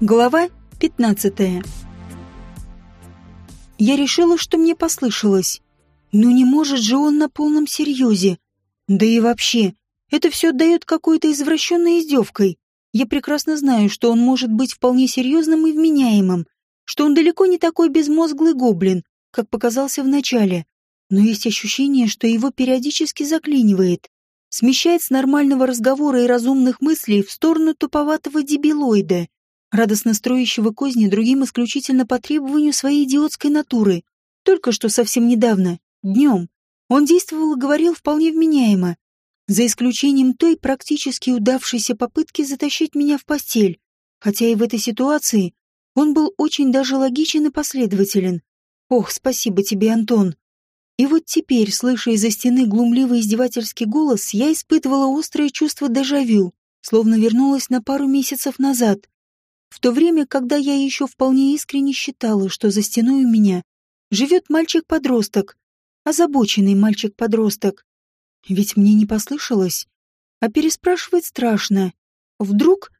Глава 15 Я решила, что мне послышалось. Но не может же он на полном серьезе. Да и вообще, это все отдает какой-то извращенной издевкой. Я прекрасно знаю, что он может быть вполне серьезным и вменяемым, что он далеко не такой безмозглый гоблин, как показался в начале. Но есть ощущение, что его периодически заклинивает, смещает с нормального разговора и разумных мыслей в сторону туповатого дебилоида радостно строящего козни другим исключительно по требованию своей идиотской натуры. Только что совсем недавно, днем, он действовал и говорил вполне вменяемо, за исключением той практически удавшейся попытки затащить меня в постель, хотя и в этой ситуации он был очень даже логичен и последователен. Ох, спасибо тебе, Антон. И вот теперь, слыша из-за стены глумливый издевательский голос, я испытывала острое чувство дежавю, словно вернулась на пару месяцев назад, в то время, когда я еще вполне искренне считала, что за стеной у меня живет мальчик-подросток, озабоченный мальчик-подросток. Ведь мне не послышалось. А переспрашивать страшно. Вдруг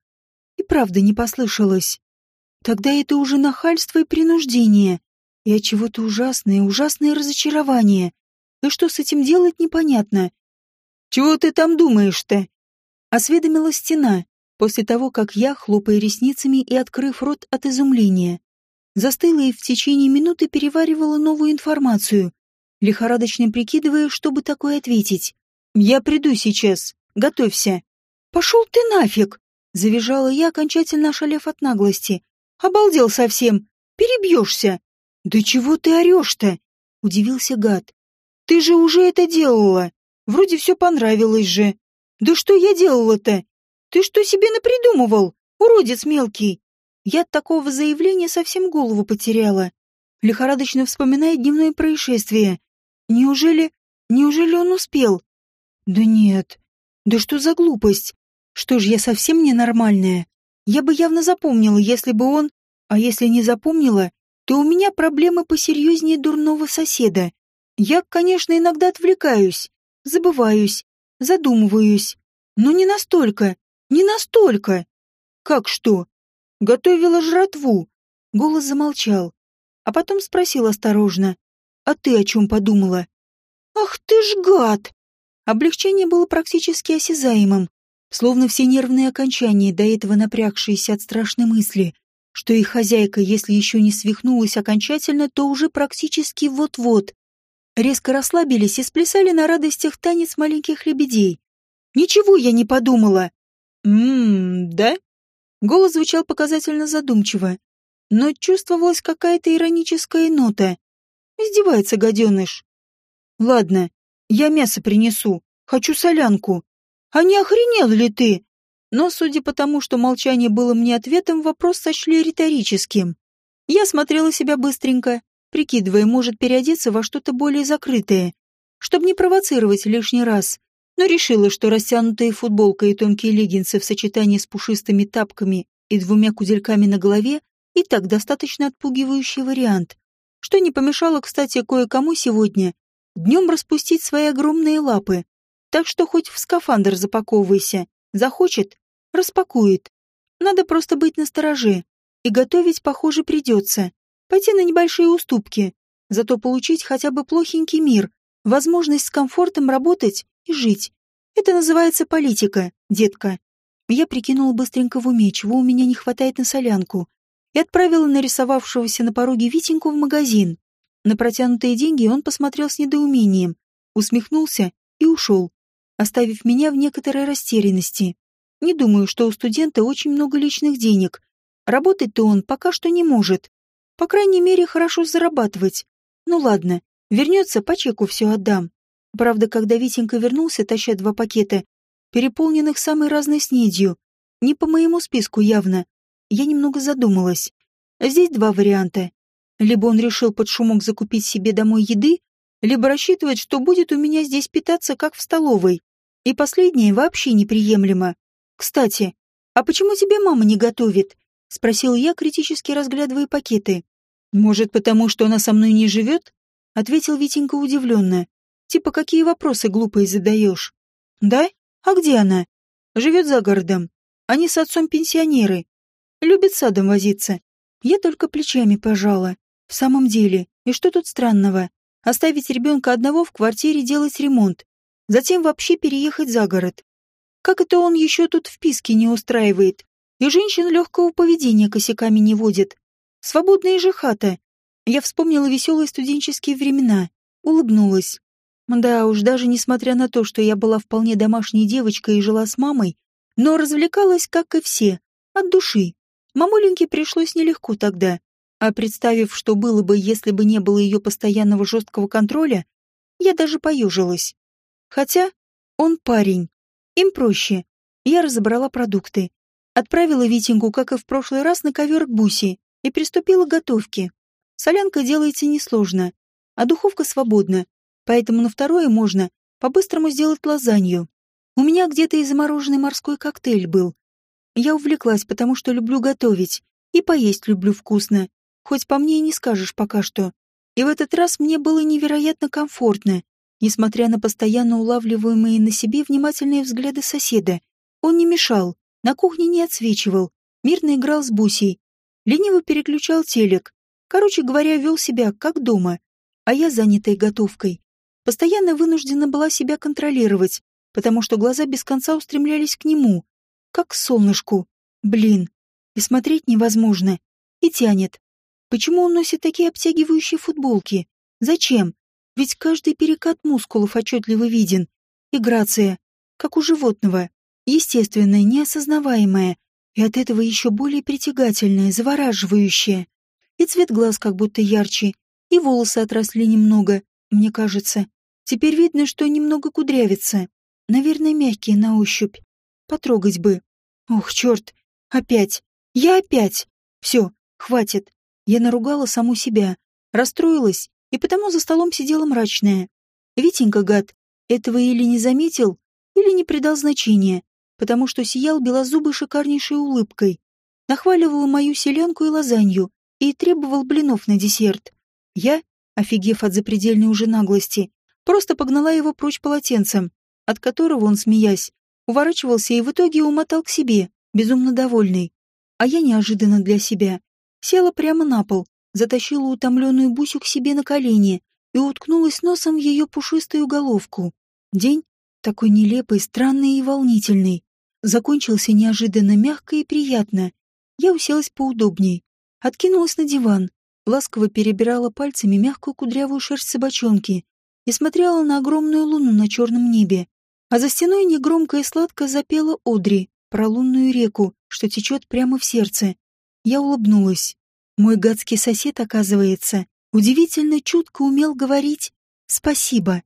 и правда не послышалось. Тогда это уже нахальство и принуждение, и от чего-то ужасное, ужасное разочарование. И что с этим делать, непонятно. «Чего ты там думаешь-то?» Осведомила стена, после того, как я, хлопая ресницами и открыв рот от изумления, застыла и в течение минуты переваривала новую информацию, лихорадочно прикидывая, чтобы такое ответить. «Я приду сейчас. Готовься». «Пошел ты нафиг!» — завизжала я, окончательно ошалев от наглости. «Обалдел совсем! Перебьешься!» «Да чего ты орешь-то?» — удивился гад. «Ты же уже это делала. Вроде все понравилось же. Да что я делала-то? Ты что себе напридумывал, уродец мелкий? Я от такого заявления совсем голову потеряла. Лихорадочно вспоминая дневное происшествие. Неужели... Неужели он успел? Да нет. Да что за глупость? Что ж, я совсем ненормальная? Я бы явно запомнила, если бы он... А если не запомнила, то у меня проблемы посерьезнее дурного соседа. Я, конечно, иногда отвлекаюсь, забываюсь, задумываюсь, но не настолько, не настолько. Как что? Готовила жратву. Голос замолчал, а потом спросил осторожно. А ты о чем подумала? Ах ты ж гад! Облегчение было практически осязаемым, словно все нервные окончания, до этого напрягшиеся от страшной мысли, что их хозяйка, если еще не свихнулась окончательно, то уже практически вот-вот. Резко расслабились и сплясали на радостях танец маленьких лебедей. «Ничего я не подумала!» «Ммм, да?» Голос звучал показательно задумчиво, но чувствовалась какая-то ироническая нота. Издевается гаденыш. «Ладно, я мясо принесу. Хочу солянку. А не охренел ли ты?» Но, судя по тому, что молчание было мне ответом, вопрос сочли риторическим. Я смотрела себя быстренько, прикидывая, может переодеться во что-то более закрытое, чтобы не провоцировать лишний раз но решила, что растянутая футболка и тонкие леггинсы в сочетании с пушистыми тапками и двумя кудельками на голове и так достаточно отпугивающий вариант, что не помешало, кстати, кое-кому сегодня днем распустить свои огромные лапы, так что хоть в скафандр запаковывайся, захочет — распакует. Надо просто быть настороже, и готовить, похоже, придется. Пойти на небольшие уступки, зато получить хотя бы плохенький мир, возможность с комфортом работать и жить. Это называется политика, детка. Я прикинула быстренько в уме, чего у меня не хватает на солянку, и отправила нарисовавшегося на пороге Витеньку в магазин. На протянутые деньги он посмотрел с недоумением, усмехнулся и ушел, оставив меня в некоторой растерянности. Не думаю, что у студента очень много личных денег. Работать-то он пока что не может. По крайней мере, хорошо зарабатывать. Ну ладно, вернется, по чеку все отдам. Правда, когда Витенька вернулся, таща два пакета, переполненных самой разной снедью, не по моему списку явно, я немного задумалась. Здесь два варианта. Либо он решил под шумок закупить себе домой еды, либо рассчитывает, что будет у меня здесь питаться, как в столовой. И последнее вообще неприемлемо. Кстати, а почему тебе мама не готовит? Спросил я, критически разглядывая пакеты. Может, потому что она со мной не живет? Ответил Витенька удивленно. Типа, какие вопросы глупые задаешь? Да? А где она? Живет за городом. Они с отцом пенсионеры. Любит садом возиться. Я только плечами пожала. В самом деле, и что тут странного? Оставить ребенка одного в квартире делать ремонт. Затем вообще переехать за город. Как это он еще тут в писке не устраивает? И женщин легкого поведения косяками не водит. Свободная же хата. Я вспомнила веселые студенческие времена. Улыбнулась. Да уж, даже несмотря на то, что я была вполне домашней девочкой и жила с мамой, но развлекалась, как и все, от души. Мамуленьке пришлось нелегко тогда, а представив, что было бы, если бы не было ее постоянного жесткого контроля, я даже поюжилась. Хотя он парень, им проще. Я разобрала продукты, отправила Витеньку, как и в прошлый раз, на ковер к Бусе и приступила к готовке. Солянка делается несложно, а духовка свободна, поэтому на второе можно по-быстрому сделать лазанью. У меня где-то и замороженный морской коктейль был. Я увлеклась, потому что люблю готовить, и поесть люблю вкусно, хоть по мне и не скажешь пока что. И в этот раз мне было невероятно комфортно, несмотря на постоянно улавливаемые на себе внимательные взгляды соседа. Он не мешал, на кухне не отсвечивал, мирно играл с Бусей, лениво переключал телек. Короче говоря, вел себя как дома, а я, занятая готовкой, постоянно вынуждена была себя контролировать, потому что глаза без конца устремлялись к нему, как к солнышку. Блин, и смотреть невозможно. И тянет. Почему он носит такие обтягивающие футболки? Зачем? Ведь каждый перекат мускулов отчетливо виден. И грация, как у животного, естественная, неосознаваемая, и от этого еще более притягательная, завораживающая. И цвет глаз как будто ярче, и волосы отросли немного, мне кажется. Теперь видно, что немного кудрявится. Наверное, мягкие на ощупь. Потрогать бы. Ох, черт, опять. Я опять. Все, хватит. Я наругала саму себя, расстроилась и потому за столом сидела мрачная. Витенька, гад, этого или не заметил, или не придал значения, потому что сиял белозубой шикарнейшей улыбкой, нахваливал мою селянку и лазанью и требовал блинов на десерт. Я, офигев от запредельной уже наглости, просто погнала его прочь полотенцем, от которого он, смеясь, уворачивался и в итоге умотал к себе, безумно довольный. А я неожиданно для себя села прямо на пол, затащила утомленную Бусю к себе на колени и уткнулась носом в ее пушистую головку. День, такой нелепый, странный и волнительный, закончился неожиданно мягко и приятно. Я уселась поудобней, откинулась на диван, ласково перебирала пальцами мягкую кудрявую шерсть собачонки и смотрела на огромную луну на черном небе. А за стеной негромко и сладко запела Одри про лунную реку, что течет прямо в сердце. Я улыбнулась. Мой гадский сосед, оказывается, удивительно чутко умел говорить «спасибо».